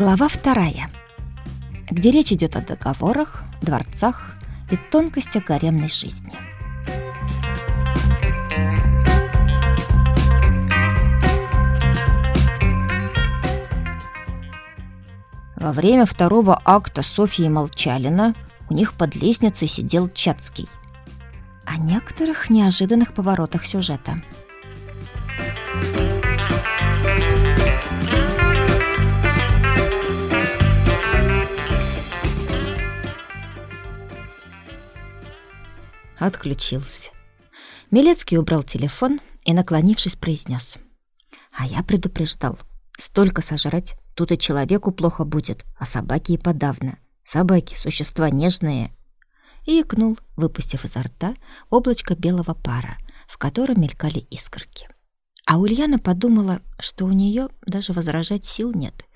Глава вторая, где речь идет о договорах, дворцах и тонкостях гаремной жизни. Во время второго акта Софьи Молчалина у них под лестницей сидел Чацкий. О некоторых неожиданных поворотах сюжета – Отключился. Милецкий убрал телефон и, наклонившись, произнес. «А я предупреждал. Столько сожрать, тут и человеку плохо будет, а собаке и подавно. Собаки — существа нежные». И икнул, выпустив изо рта облачко белого пара, в котором мелькали искорки. А Ульяна подумала, что у нее даже возражать сил нет.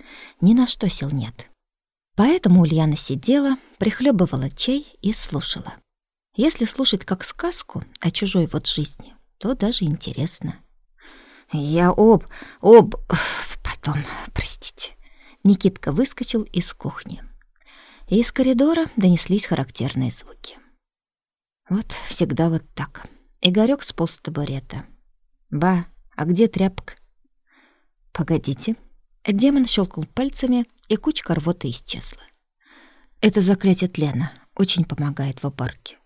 Ни на что сил нет. Поэтому Ульяна сидела, прихлебывала чай и слушала. Если слушать как сказку о чужой вот жизни, то даже интересно. Я об, об, потом, простите. Никитка выскочил из кухни. И из коридора донеслись характерные звуки. Вот всегда вот так. Игорёк сполз с табурета. «Ба, а где тряпка?» «Погодите». Демон щелкнул пальцами, и кучка рвоты исчезла. Это заклятие тлена очень помогает в уборке.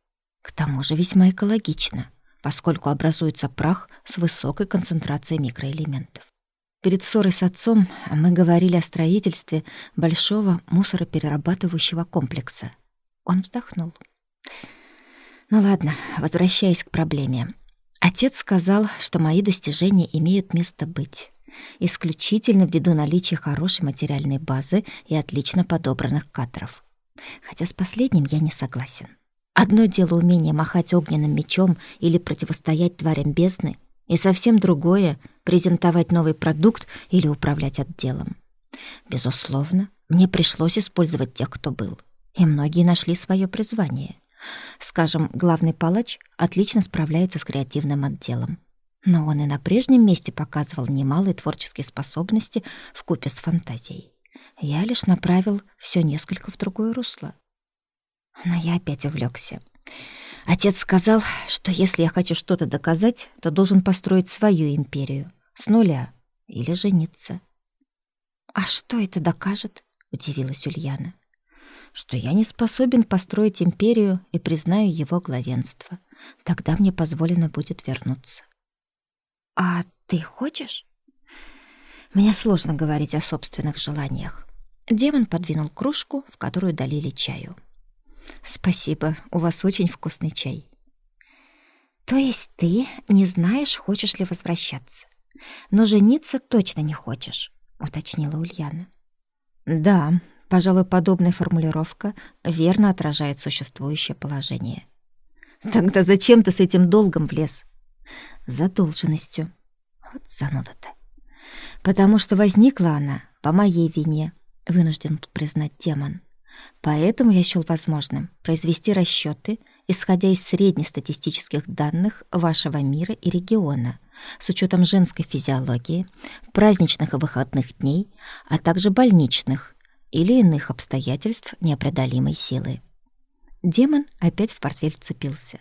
К тому же весьма экологично, поскольку образуется прах с высокой концентрацией микроэлементов. Перед ссорой с отцом мы говорили о строительстве большого мусороперерабатывающего комплекса. Он вздохнул. Ну ладно, возвращаясь к проблеме. Отец сказал, что мои достижения имеют место быть, исключительно ввиду наличия хорошей материальной базы и отлично подобранных кадров. Хотя с последним я не согласен. Одно дело умение махать огненным мечом или противостоять тварям бездны, и совсем другое — презентовать новый продукт или управлять отделом. Безусловно, мне пришлось использовать тех, кто был, и многие нашли свое призвание. Скажем, главный палач отлично справляется с креативным отделом. Но он и на прежнем месте показывал немалые творческие способности в купе с фантазией. Я лишь направил все несколько в другое русло. Но я опять увлекся. Отец сказал, что если я хочу что-то доказать, то должен построить свою империю с нуля или жениться. А что это докажет? удивилась Ульяна. Что я не способен построить империю и признаю его главенство. Тогда мне позволено будет вернуться. А ты хочешь? Мне сложно говорить о собственных желаниях. Демон подвинул кружку, в которую долили чаю. Спасибо, у вас очень вкусный чай. То есть ты не знаешь, хочешь ли возвращаться, но жениться точно не хочешь, уточнила Ульяна. Да, пожалуй, подобная формулировка верно отражает существующее положение. Тогда зачем ты с этим долгом влез? Задолженностью. Вот зануда-то. Потому что возникла она по моей вине, вынужден признать демон. Поэтому я счёл возможным произвести расчёты, исходя из среднестатистических данных вашего мира и региона, с учётом женской физиологии, праздничных и выходных дней, а также больничных или иных обстоятельств непреодолимой силы. Демон опять в портфель вцепился.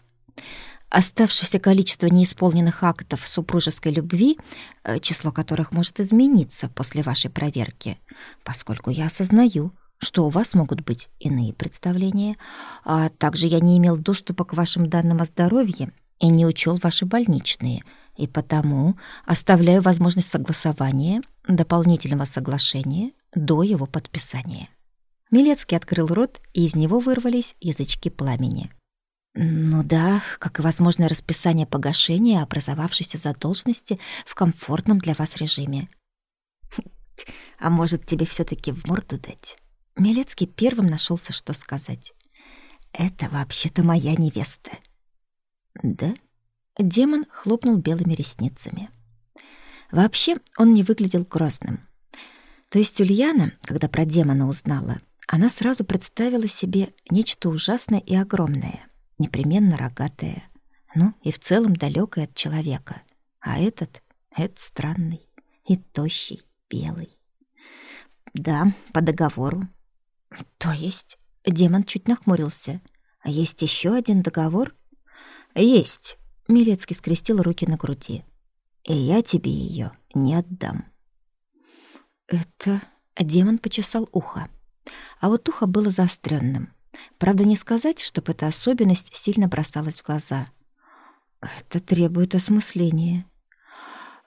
Оставшееся количество неисполненных актов супружеской любви, э, число которых может измениться после вашей проверки, поскольку я осознаю, что у вас могут быть иные представления, а также я не имел доступа к вашим данным о здоровье и не учел ваши больничные, и потому оставляю возможность согласования, дополнительного соглашения до его подписания. Милецкий открыл рот, и из него вырвались язычки пламени. Ну да, как и возможное расписание погашения образовавшейся задолженности в комфортном для вас режиме. А может, тебе все таки в морду дать? Милецкий первым нашелся, что сказать. «Это вообще-то моя невеста». «Да?» Демон хлопнул белыми ресницами. Вообще он не выглядел грозным. То есть Ульяна, когда про демона узнала, она сразу представила себе нечто ужасное и огромное, непременно рогатое, ну и в целом далёкое от человека. А этот — это странный и тощий, белый. Да, по договору. То есть? Демон чуть нахмурился. А есть еще один договор? Есть. Милецкий скрестил руки на груди. И я тебе ее не отдам. Это демон почесал ухо. А вот ухо было заостренным. Правда, не сказать, чтобы эта особенность сильно бросалась в глаза. Это требует осмысления.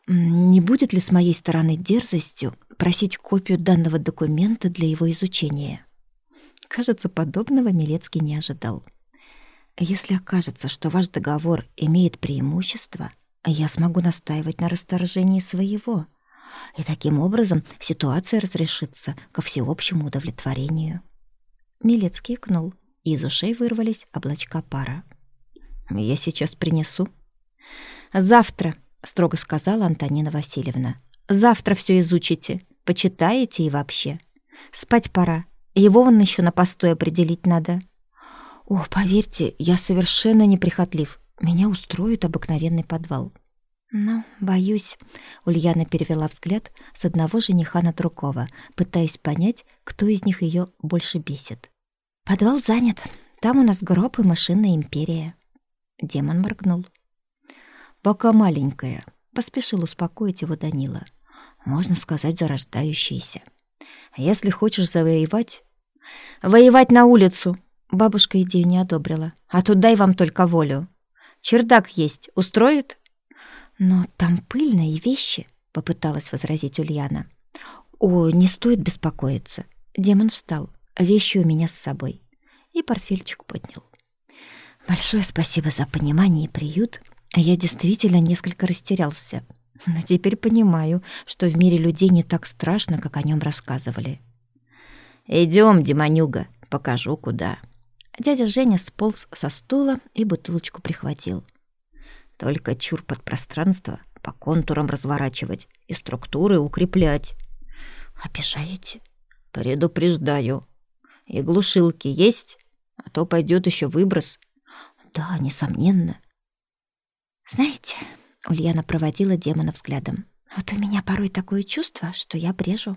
Не будет ли с моей стороны дерзостью просить копию данного документа для его изучения? Кажется, подобного Милецкий не ожидал. Если окажется, что ваш договор имеет преимущество, я смогу настаивать на расторжении своего, и таким образом ситуация разрешится ко всеобщему удовлетворению. Милецкий кнул, и из ушей вырвались облачка пара. «Я сейчас принесу». «Завтра», — строго сказала Антонина Васильевна. «Завтра все изучите, почитаете и вообще. Спать пора. Его вон еще на постой определить надо». «О, поверьте, я совершенно неприхотлив. Меня устроит обыкновенный подвал». «Ну, боюсь», — Ульяна перевела взгляд с одного жениха на другого, пытаясь понять, кто из них ее больше бесит. «Подвал занят. Там у нас гроб и машинная империя». Демон моргнул. «Пока маленькая», — поспешил успокоить его Данила. «Можно сказать, зарождающаяся. А если хочешь завоевать...» «Воевать на улицу!» Бабушка идею не одобрила. «А тут дай вам только волю. Чердак есть. Устроит?» «Но там пыльно и вещи», — попыталась возразить Ульяна. «О, не стоит беспокоиться». Демон встал. «Вещи у меня с собой». И портфельчик поднял. «Большое спасибо за понимание и приют. Я действительно несколько растерялся. Но теперь понимаю, что в мире людей не так страшно, как о нем рассказывали». «Идем, демонюга, покажу, куда». Дядя Женя сполз со стула и бутылочку прихватил. Только чур под пространство по контурам разворачивать и структуры укреплять. Обижаете? Предупреждаю. И глушилки есть, а то пойдет еще выброс. Да, несомненно. Знаете, Ульяна проводила демона взглядом. Вот у меня порой такое чувство, что я брежу.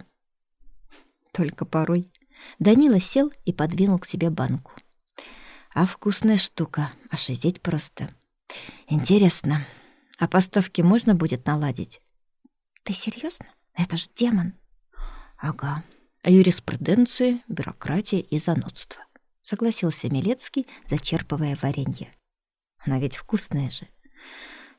Только порой. Данила сел и подвинул к себе банку. А вкусная штука, ошизеть просто. Интересно, а поставки можно будет наладить? Ты серьезно? Это ж демон. Ага. Юриспруденция, бюрократия и занудство. Согласился Милецкий, зачерпывая варенье. Но ведь вкусное же.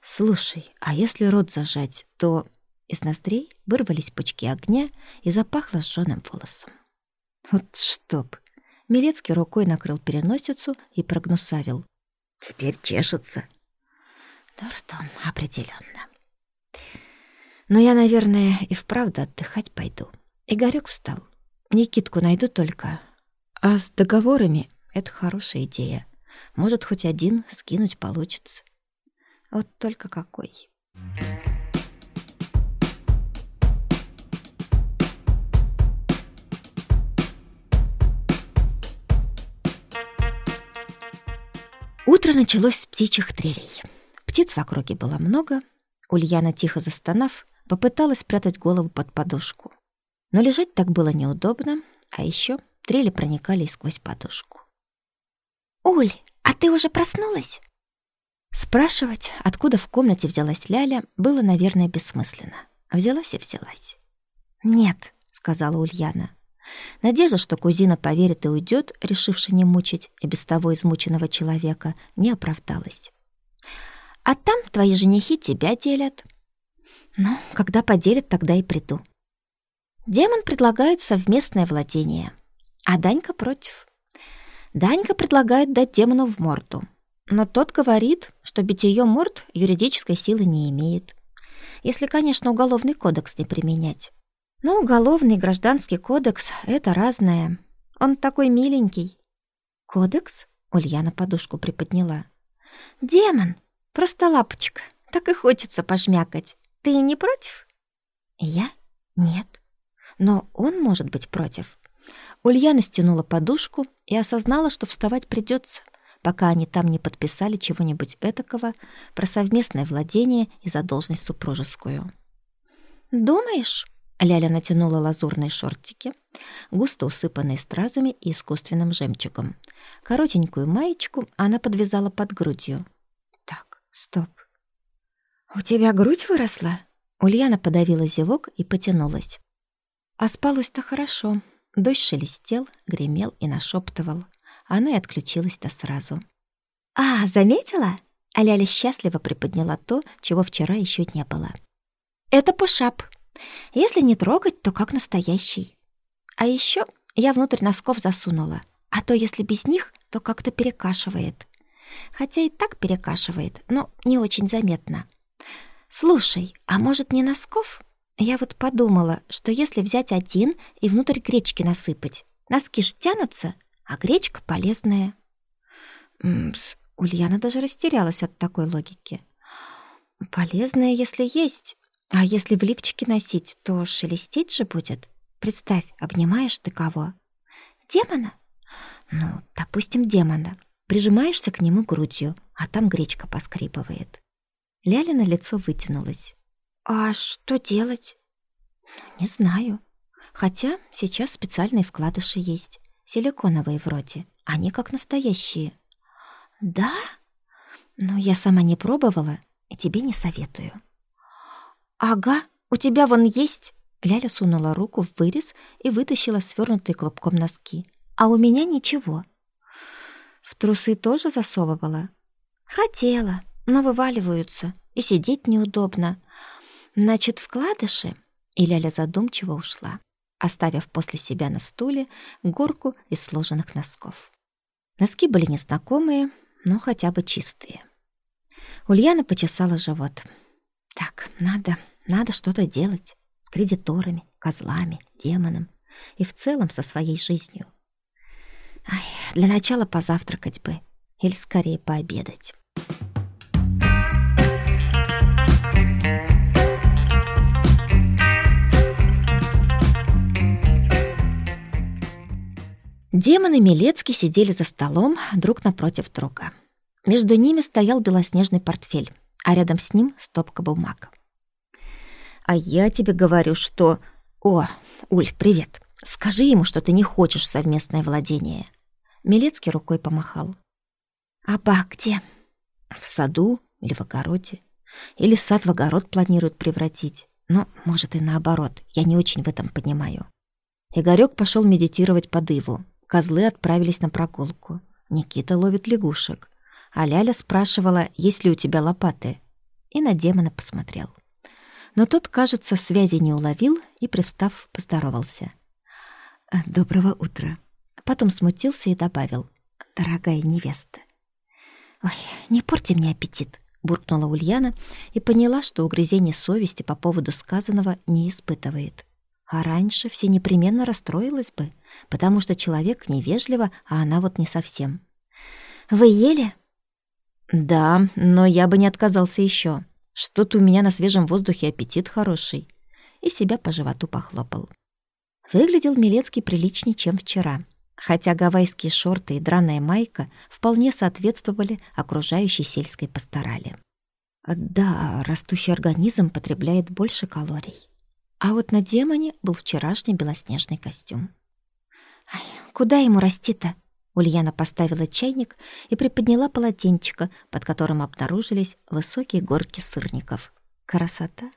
Слушай, а если рот зажать, то из ноздрей вырвались пучки огня и запахло сжёным волосом. Вот чтоб! Милецкий рукой накрыл переносицу и прогнусавил. Теперь чешется. Дурдом, определенно. Но я, наверное, и вправду отдыхать пойду. Игорёк встал. Никитку найду только. А с договорами это хорошая идея. Может, хоть один скинуть получится. Вот только какой. Утро началось с птичьих трелей. Птиц в округе было много. Ульяна, тихо застонав, попыталась спрятать голову под подушку. Но лежать так было неудобно, а еще трели проникали сквозь подушку. «Уль, а ты уже проснулась?» Спрашивать, откуда в комнате взялась Ляля, было, наверное, бессмысленно. Взялась и взялась. «Нет», — сказала Ульяна. Надежда, что кузина поверит и уйдет, решивши не мучить и без того измученного человека, не оправдалась. А там твои женихи тебя делят. Ну, когда поделят, тогда и приду. Демон предлагает совместное владение, а Данька против. Данька предлагает дать демону в морду, но тот говорит, что битье морд юридической силы не имеет. Если, конечно, уголовный кодекс не применять. Но уголовный и гражданский кодекс — это разное. Он такой миленький. Кодекс? Ульяна подушку приподняла. Демон, Просто лапочка. Так и хочется пожмякать. Ты не против? Я? Нет. Но он может быть против. Ульяна стянула подушку и осознала, что вставать придется, пока они там не подписали чего-нибудь этакого про совместное владение и задолженность супружескую. «Думаешь?» Ляля натянула лазурные шортики, густо усыпанные стразами и искусственным жемчугом. Коротенькую маечку она подвязала под грудью. Так, стоп. «У тебя грудь выросла?» Ульяна подавила зевок и потянулась. А спалось-то хорошо. Дождь шелестел, гремел и нашептывал. Она и отключилась-то сразу. «А, заметила?» А Ляля счастливо приподняла то, чего вчера еще не было. «Это пушап. Если не трогать, то как настоящий. А еще я внутрь носков засунула, а то если без них, то как-то перекашивает. Хотя и так перекашивает, но не очень заметно. Слушай, а может не носков? Я вот подумала, что если взять один и внутрь гречки насыпать, носки ж тянутся, а гречка полезная. Ульяна даже растерялась от такой логики. Полезная, если есть, а если в лифчике носить, то шелестеть же будет. Представь, обнимаешь ты кого? Демона? Ну, допустим, демона. Прижимаешься к нему грудью, а там гречка поскрипывает. Ляля на лицо вытянулась. А что делать? Не знаю. Хотя сейчас специальные вкладыши есть. Силиконовые вроде. Они как настоящие. Да? Но я сама не пробовала и тебе не советую. Ага, у тебя вон есть. Ляля сунула руку в вырез и вытащила свернутые клубком носки. А у меня ничего. В трусы тоже засовывала? Хотела, но вываливаются, и сидеть неудобно. Значит, вкладыши? И Ляля задумчиво ушла, оставив после себя на стуле горку из сложенных носков. Носки были незнакомые, но хотя бы чистые. Ульяна почесала живот. Так, надо, надо что-то делать с кредиторами, козлами, демоном и в целом со своей жизнью. Ай, для начала позавтракать бы или скорее пообедать. Демон и Милецкий сидели за столом друг напротив друга. Между ними стоял белоснежный портфель, а рядом с ним стопка бумаг. «А я тебе говорю, что...» «О, Уль, привет. Скажи ему, что ты не хочешь совместное владение». Милецкий рукой помахал. «А ба где?» «В саду или в огороде. Или сад в огород планируют превратить. Но, может, и наоборот. Я не очень в этом понимаю». Игорёк пошел медитировать под Иву, Козлы отправились на прогулку. Никита ловит лягушек. А Ляля спрашивала, есть ли у тебя лопаты. И на демона посмотрел. Но тот, кажется, связи не уловил и, привстав, поздоровался. «Доброго утра». Потом смутился и добавил. «Дорогая невеста». «Ой, не порти мне аппетит», — буркнула Ульяна и поняла, что угрызение совести по поводу сказанного не испытывает. А раньше все непременно расстроилась бы, потому что человек невежливо, а она вот не совсем. «Вы ели?» «Да, но я бы не отказался еще. Что-то у меня на свежем воздухе аппетит хороший». И себя по животу похлопал. Выглядел Милецкий приличнее, чем вчера, хотя гавайские шорты и драная майка вполне соответствовали окружающей сельской пасторали. Да, растущий организм потребляет больше калорий. А вот на демоне был вчерашний белоснежный костюм. «Ай, куда ему расти-то?» Ульяна поставила чайник и приподняла полотенчика, под которым обнаружились высокие горки сырников. Красота!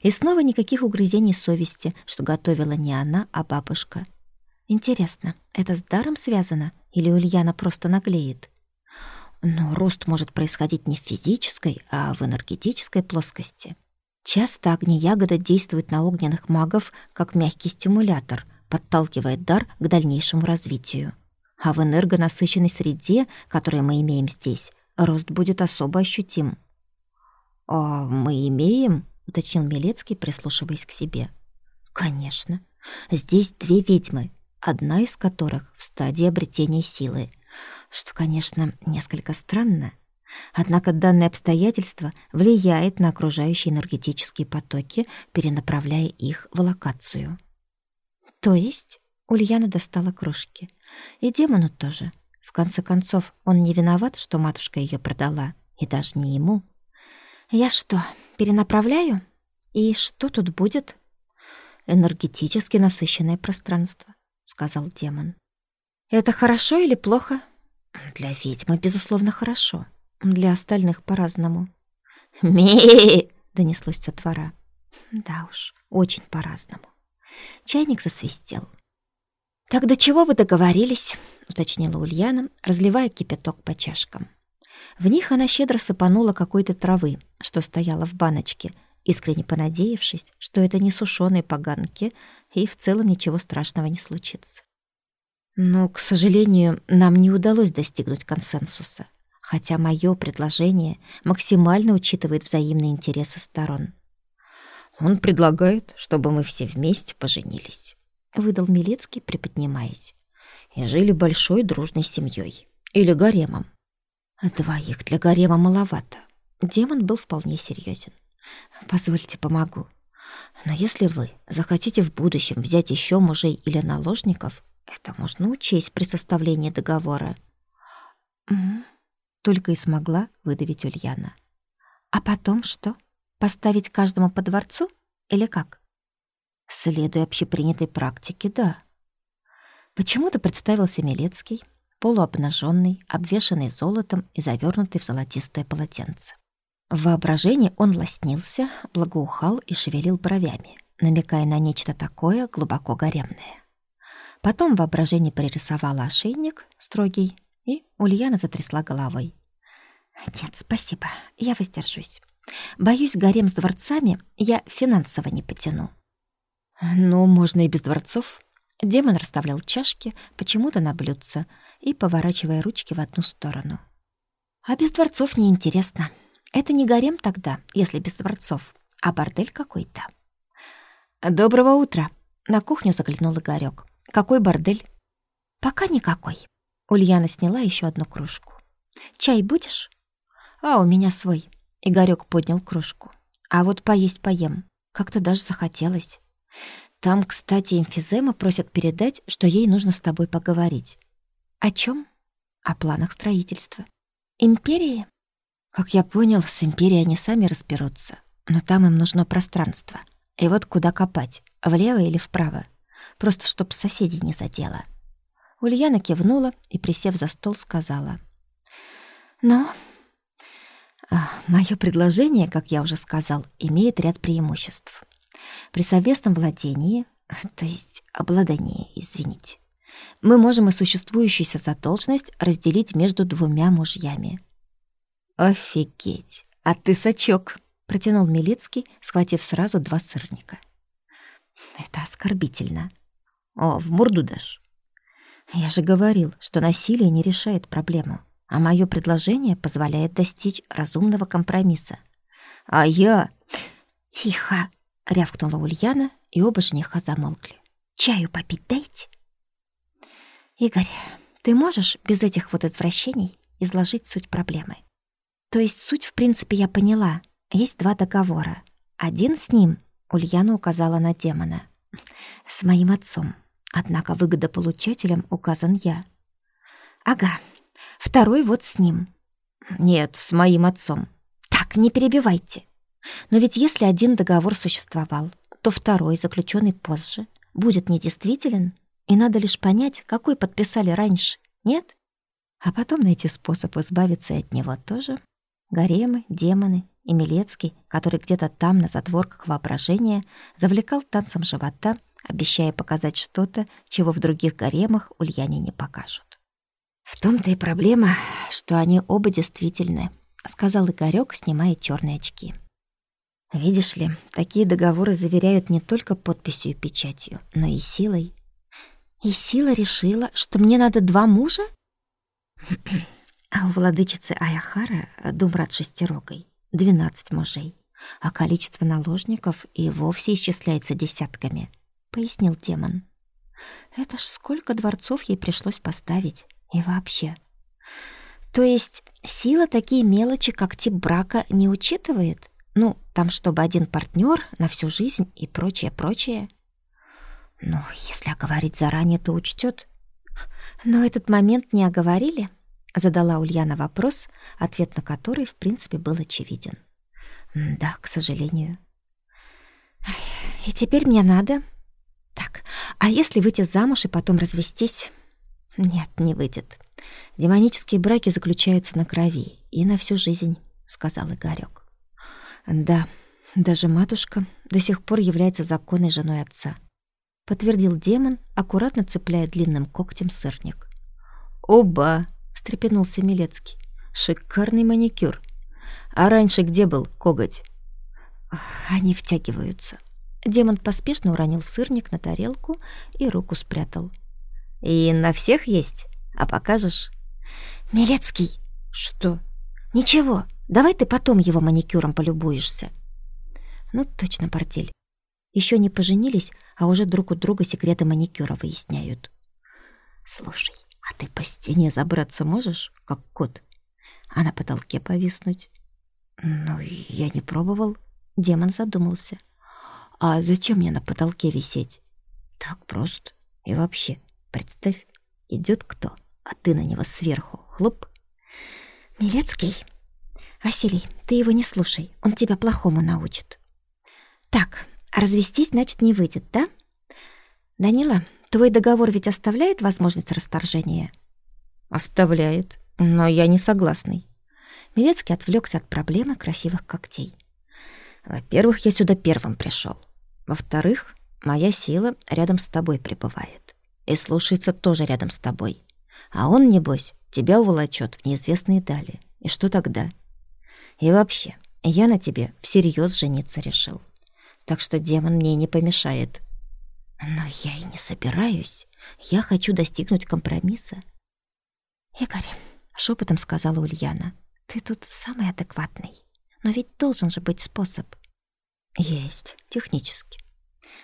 И снова никаких угрызений совести, что готовила не она, а бабушка. Интересно, это с даром связано или Ульяна просто наглеет? Но рост может происходить не в физической, а в энергетической плоскости. Часто огнеягода действует на огненных магов как мягкий стимулятор, подталкивает дар к дальнейшему развитию. А в энергонасыщенной среде, которую мы имеем здесь, рост будет особо ощутим. «А мы имеем?» — уточнил Милецкий, прислушиваясь к себе. «Конечно. Здесь две ведьмы, одна из которых в стадии обретения силы, что, конечно, несколько странно. Однако данное обстоятельство влияет на окружающие энергетические потоки, перенаправляя их в локацию. То есть Ульяна достала кружки. И демону тоже. В конце концов, он не виноват, что матушка ее продала, и даже не ему. «Я что, перенаправляю? И что тут будет?» энергетически насыщенное пространство, сказал демон. Это хорошо или плохо? Для ведьмы, безусловно, хорошо. Для остальных по-разному. Ме! донеслось со двора. Да уж, очень по-разному. Чайник засвистел. «Так до чего вы договорились?» — уточнила Ульяна, разливая кипяток по чашкам. В них она щедро сыпанула какой-то травы, что стояла в баночке, искренне понадеявшись, что это не сушеные поганки, и в целом ничего страшного не случится. Но, к сожалению, нам не удалось достигнуть консенсуса, хотя мое предложение максимально учитывает взаимные интересы сторон. Он предлагает, чтобы мы все вместе поженились, выдал Милецкий, приподнимаясь. И жили большой дружной семьей или гаремом. Двоих для гарема маловато. Демон был вполне серьезен. Позвольте, помогу. Но если вы захотите в будущем взять еще мужей или наложников, это можно учесть при составлении договора. Угу. Только и смогла выдавить Ульяна. А потом что? Поставить каждому по дворцу или как? Следуя общепринятой практике, да. Почему-то представился Милецкий, полуобнаженный, обвешанный золотом и завернутый в золотистое полотенце. В воображении он лоснился, благоухал и шевелил бровями, намекая на нечто такое глубоко гаремное. Потом воображение пририсовало ошейник, строгий, и Ульяна затрясла головой. «Нет, спасибо, я воздержусь. Боюсь, гарем с дворцами я финансово не потяну». «Ну, можно и без дворцов». Демон расставлял чашки, почему-то на блюдце, и поворачивая ручки в одну сторону. «А без дворцов неинтересно. Это не гарем тогда, если без дворцов, а бордель какой-то». «Доброго утра!» На кухню заглянул Игорёк. «Какой бордель?» «Пока никакой». Ульяна сняла еще одну кружку. «Чай будешь?» «А, у меня свой». Игорёк поднял кружку. «А вот поесть поем. Как-то даже захотелось». Там, кстати, эмфизема просят передать, что ей нужно с тобой поговорить. О чем? О планах строительства. Империи? Как я понял, с империей они сами разберутся. Но там им нужно пространство. И вот куда копать, влево или вправо. Просто чтоб соседей не задело. Ульяна кивнула и, присев за стол, сказала. «Но а, мое предложение, как я уже сказал, имеет ряд преимуществ. При совместном владении, то есть обладании, извините, мы можем и существующуюся задолженность разделить между двумя мужьями. Офигеть! А ты сачок! протянул Милицкий, схватив сразу два сырника. Это оскорбительно. О, в морду дашь? Я же говорил, что насилие не решает проблему, а мое предложение позволяет достичь разумного компромисса. А я... Тихо! — рявкнула Ульяна, и оба жениха замолкли. «Чаю попить дайте». «Игорь, ты можешь без этих вот извращений изложить суть проблемы?» «То есть суть, в принципе, я поняла. Есть два договора. Один с ним, — Ульяна указала на демона, — с моим отцом. Однако выгодополучателем указан я. Ага, второй вот с ним. Нет, с моим отцом. Так, не перебивайте. Но ведь если один договор существовал, то второй, заключенный позже, будет недействителен, и надо лишь понять, какой подписали раньше, нет? А потом найти способ избавиться от него тоже. Гаремы, демоны и Милецкий, который где-то там, на затворках воображения, завлекал танцем живота, обещая показать что-то, чего в других гаремах Ульяне не покажут. «В том-то и проблема, что они оба действительны», — сказал Игорёк, снимая черные очки. Видишь ли, такие договоры заверяют не только подписью и печатью, но и силой. И сила решила, что мне надо два мужа? А у владычицы Аяхара, Думрат Шестирогой, двенадцать мужей, а количество наложников и вовсе исчисляется десятками, пояснил демон. Это ж сколько дворцов ей пришлось поставить. И вообще. То есть сила такие мелочи, как тип брака, не учитывает? Ну, там, чтобы один партнер на всю жизнь и прочее, прочее. Ну, если оговорить заранее, то учтет. Но этот момент не оговорили? Задала Ульяна вопрос, ответ на который, в принципе, был очевиден. Да, к сожалению. И теперь мне надо, Так, а если выйти замуж и потом развестись? Нет, не выйдет. Демонические браки заключаются на крови и на всю жизнь, сказал Игорёк. Да, даже матушка до сих пор является законной женой отца, подтвердил демон, аккуратно цепляя длинным когтем сырник. Оба, встрепенулся Милецкий. Шикарный маникюр. А раньше где был коготь? Они втягиваются. Демон поспешно уронил сырник на тарелку и руку спрятал. И на всех есть? А покажешь? Милецкий. Что? Ничего. Давай ты потом его маникюром полюбуешься. Ну, точно, портель. Еще не поженились, а уже друг у друга секреты маникюра выясняют. Слушай, а ты по стене забраться можешь, как кот? А на потолке повиснуть? Ну, я не пробовал. Демон задумался. А зачем мне на потолке висеть? Так просто. И вообще, представь, идет кто, а ты на него сверху хлоп. Милецкий. Василий, ты его не слушай, он тебя плохому научит. Так, развестись, значит, не выйдет, да? Данила, твой договор ведь оставляет возможность расторжения? Оставляет, но я не согласный. Милецкий отвлекся от проблемы красивых когтей. Во-первых, я сюда первым пришел. Во-вторых, моя сила рядом с тобой пребывает. И слушается тоже рядом с тобой. А он, небось, тебя уволочет в неизвестные дали. И что тогда? И вообще, я на тебе всерьез жениться решил. Так что демон мне не помешает. Но я и не собираюсь. Я хочу достигнуть компромисса. Игорь, шепотом сказала Ульяна, ты тут самый адекватный. Но ведь должен же быть способ. Есть, технически.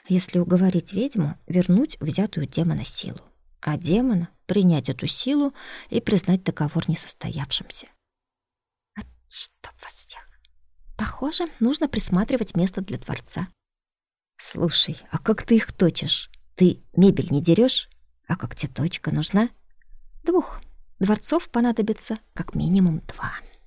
Если уговорить ведьму вернуть взятую демона силу, а демона принять эту силу и признать договор несостоявшимся. А чтоб вас всех. Похоже, нужно присматривать место для дворца. Слушай, а как ты их точишь? Ты мебель не дерешь? А как тебе точка нужна? Двух. Дворцов понадобится как минимум два.